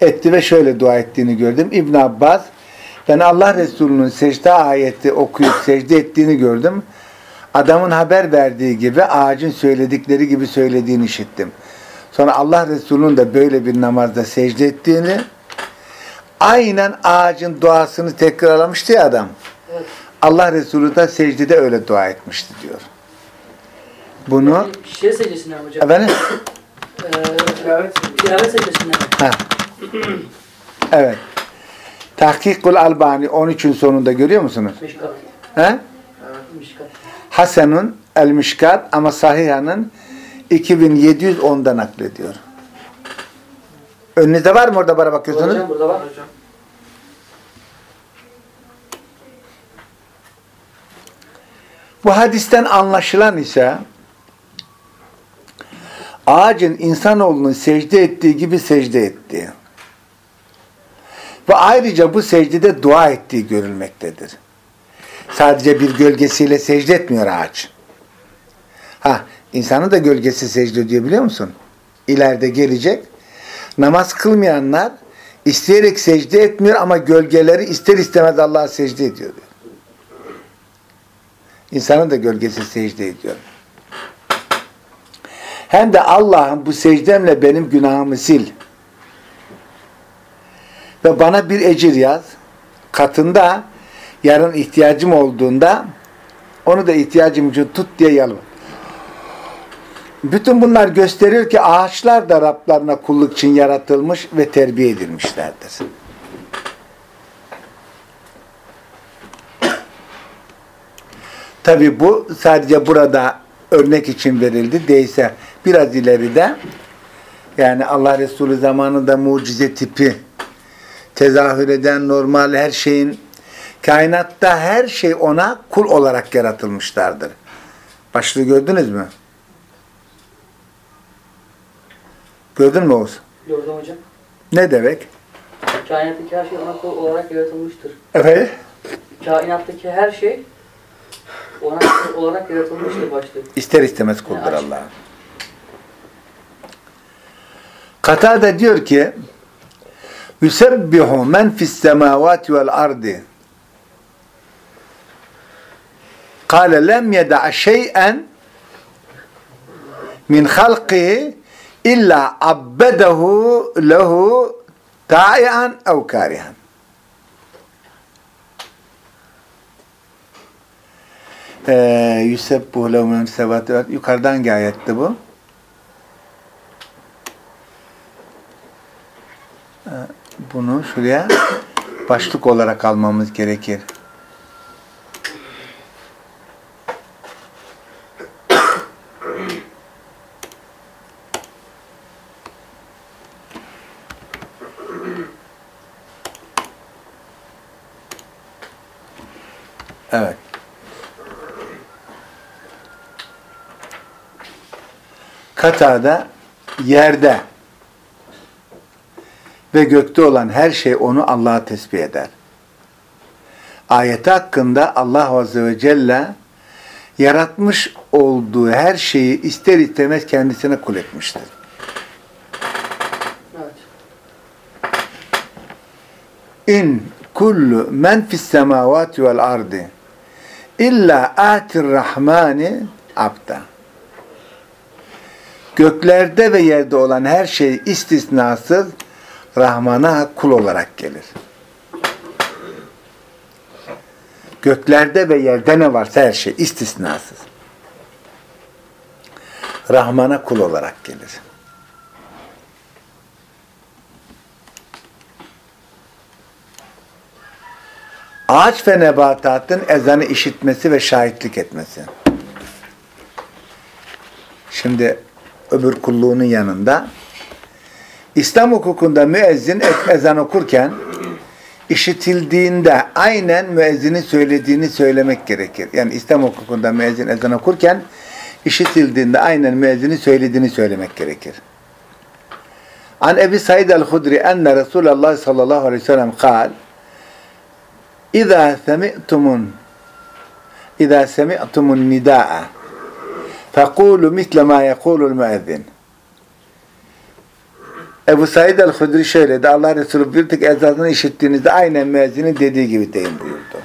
Etti ve şöyle dua ettiğini gördüm. İbn Abbas ben Allah Resulü'nün secde ayeti okuyup secde ettiğini gördüm. Adamın haber verdiği gibi ağacın söyledikleri gibi söylediğini işittim. Sonra Allah Resulü'nün de böyle bir namazda secde ettiğini aynen ağacın duasını tekrarlamıştı ya adam. Evet. Allah Resulü de secdede öyle dua etmişti diyor. Bunu Şey secdesinden hocam. efendim Ee, Tilavet tilavet secdesinden. Ha. Evet. Tahkikul Albani 13'ün sonunda görüyor musunuz? Mişkat. He? Mişkat. Hasan'ın El Mişkat ama Sahiha'nın 2710'da naklediyor. Önünüzde var mı orada bana bakıyorsunuz? Hocam burada var. Hocam. Bu hadisten anlaşılan ise ağacın insanoğlunun secde ettiği gibi secde ettiği ve ayrıca bu secdede dua ettiği görülmektedir. Sadece bir gölgesiyle secde etmiyor ağaç. Ha, insanın da gölgesi secde ediyor biliyor musun? İleride gelecek. Namaz kılmayanlar isteyerek secde etmiyor ama gölgeleri ister istemez Allah'a secde ediyor. diyor. İnsanın da gölgesi secde ediyor. Hem de Allah'ım bu secdemle benim günahımı sil. Ve bana bir ecir yaz. Katında yarın ihtiyacım olduğunda onu da ihtiyacım için tut diye yalvar. Bütün bunlar gösteriyor ki ağaçlar da Rablarına kulluk için yaratılmış ve terbiye edilmişlerdir. Tabi bu sadece burada örnek için verildi. Değilse biraz ileride yani Allah Resulü zamanında mucize tipi tezahür eden normal her şeyin kainatta her şey ona kul olarak yaratılmışlardır. Başlığı gördünüz mü? Gördün mü Oğuz? Gördüm hocam. Ne demek? Kainattaki her şey ona kul olarak yaratılmıştır. Efendim? Kainattaki her şey ona olarak yaratılmıştır başlığı. İster istemez kuldur Yani Allah. Katada diyor ki Yusebbihu men fis semavati vel ardi Kale lem yeda'a şey'en min halqihi illa abbedehu lehu ta'ian ev karihan. Ee, Yusebbihu lehu ardi. Yukarıdan ayetti bu? Ee, Bunu şuraya başlık olarak almamız gerekir. Katada yerde ve gökte olan her şey onu Allah'a tesbih eder. Ayeti hakkında Allah Azze ve Celle yaratmış olduğu her şeyi ister istemez kendisine kul etmiştir. İn kullu men fis semavati vel ardi illa atir rahmani abda. Göklerde ve yerde olan her şey istisnasız Rahman'a kul olarak gelir. Göklerde ve yerde ne varsa her şey istisnasız. Rahman'a kul olarak gelir. Ağaç ve nebatatın ezanı işitmesi ve şahitlik etmesi. Şimdi öbür kulluğunun yanında İslam hukukunda müezzin ezan okurken işitildiğinde aynen müezzinin söylediğini söylemek gerekir. Yani İslam hukukunda müezzin ezan okurken işitildiğinde aynen müezzinin söylediğini söylemek gerekir. An Ebi Said el-Hudri enne Resulullah sallallahu aleyhi ve sellem kal İzâ semi'tumun İzâ semi'tumun nidâ'a fekûlu misle mâ yekûlul müezzin Ebu Said el-Hudri şöyle de Allah Resulü bir tek ezanını işittiğinizde aynen müezzinin dediği gibi deyin buyurdu.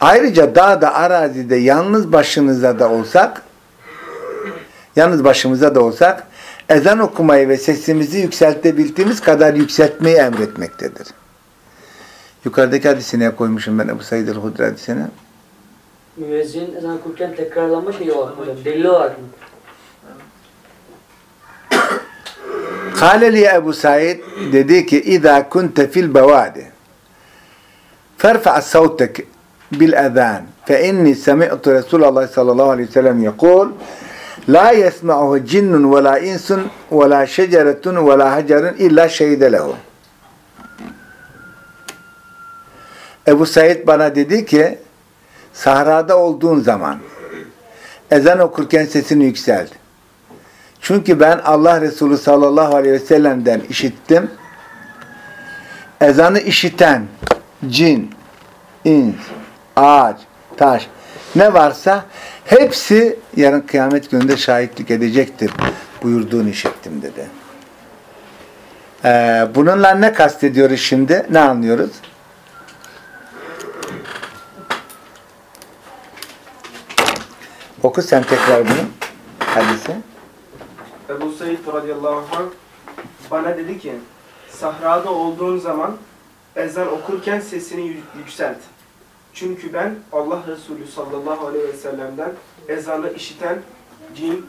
Ayrıca dağda, arazide, yalnız başınıza da olsak, yalnız başımıza da olsak, ezan okumayı ve sesimizi yükseltebildiğimiz kadar yükseltmeyi emretmektedir. Yukarıdaki hadisine koymuşum ben Ebu Said el-Hudri hadisine. Müezzin ezan okurken tekrarlanma şeyi olarak hocam. Delil olarak mı? Kale li Ebu Said dedi ki İzâ kunte fil bevâdi ferfa' savtek bil ezan fe inni semi'tu Resulullah sallallahu aleyhi ve sellem yekul la yesma'uhu cinnun ve la insun ve la şeceretun ve la hacerun illa şehide lehu Ebu Said bana dedi ki sahrada olduğun zaman ezan okurken sesini yükselt. Çünkü ben Allah Resulü sallallahu aleyhi ve sellem'den işittim. Ezanı işiten cin, ins, ağaç, taş ne varsa hepsi yarın kıyamet gününde şahitlik edecektir buyurduğunu işittim dedi. Ee, bununla ne kastediyoruz şimdi? Ne anlıyoruz? Oku sen tekrar bunu. Hadisi. Ebu Said radıyallahu anh bana dedi ki sahrada olduğun zaman ezan okurken sesini yü- yükselt. Çünkü ben Allah Resulü sallallahu aleyhi ve sellem'den ezanı işiten cin,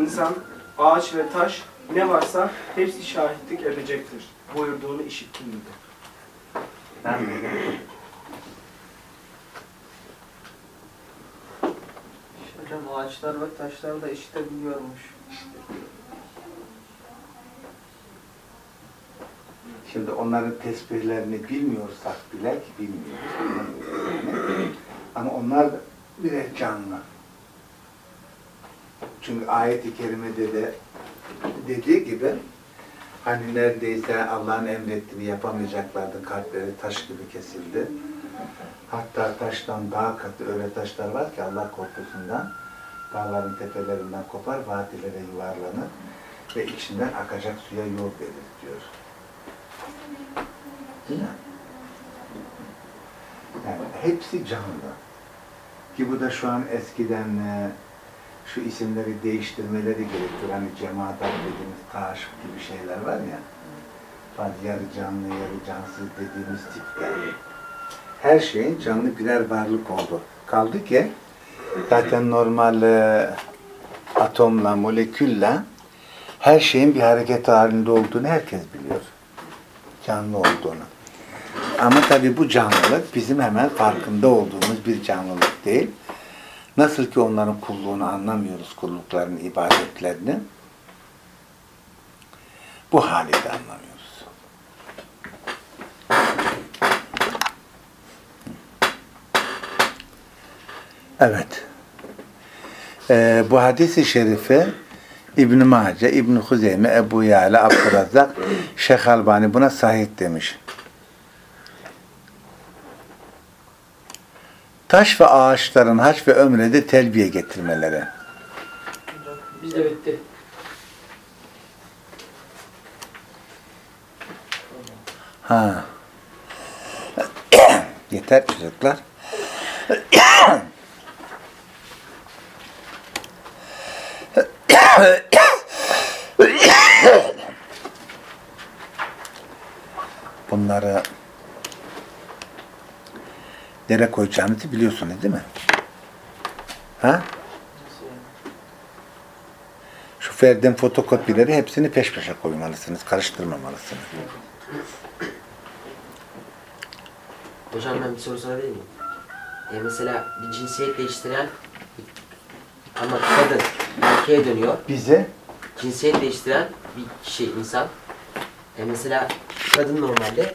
insan, ağaç ve taş ne varsa hepsi şahitlik edecektir. Buyurduğunu işittim dedi. Hocam ağaçlar ve taşlar da işitebiliyormuş. Şimdi onların tesbihlerini bilmiyorsak bile ki bilmiyoruz. Ama onlar birer canlı. Çünkü ayet-i kerimede de dediği gibi hani neredeyse Allah'ın emrettiğini yapamayacaklardı. Kalpleri taş gibi kesildi. Hatta taştan daha katı öyle taşlar var ki Allah korkusundan dağların tepelerinden kopar, vadilere yuvarlanır ve içinden akacak suya yol verir diyor. Değil mi? Yani hepsi canlı. Ki bu da şu an eskiden e, şu isimleri değiştirmeleri gerekiyor. Hani cemaat dediğimiz taş gibi şeyler var ya. Bazı yarı canlı, yarı cansız dediğimiz tip yani. Her şeyin canlı birer varlık oldu. Kaldı ki zaten normal e, atomla, molekülle her şeyin bir hareket halinde olduğunu herkes biliyor. Canlı olduğunu. Ama tabii bu canlılık bizim hemen farkında olduğumuz bir canlılık değil. Nasıl ki onların kulluğunu anlamıyoruz, kulluklarını, ibadetlerini. Bu hali de anlamıyoruz. Evet. Ee, bu hadisi şerifi İbn-i Mace, İbn-i Huzeyme, Ebu Yala, Abdurrazzak, Şeyh Albani buna sahih demiş. Taş ve ağaçların haç ve ömrede telbiye getirmeleri. Bizde bitti. Ha. Yeter çocuklar. Bunları nereye koyacağınızı biliyorsunuz değil mi? Ha? Şu Ferdin fotokopileri hepsini peş peşe koymalısınız. Karıştırmamalısınız. Hocam ben bir soru sorabilir miyim? E mesela bir cinsiyet değiştiren ama kadın erkeğe dönüyor. Bize Cinsiyet değiştiren bir kişi insan. E mesela kadın normalde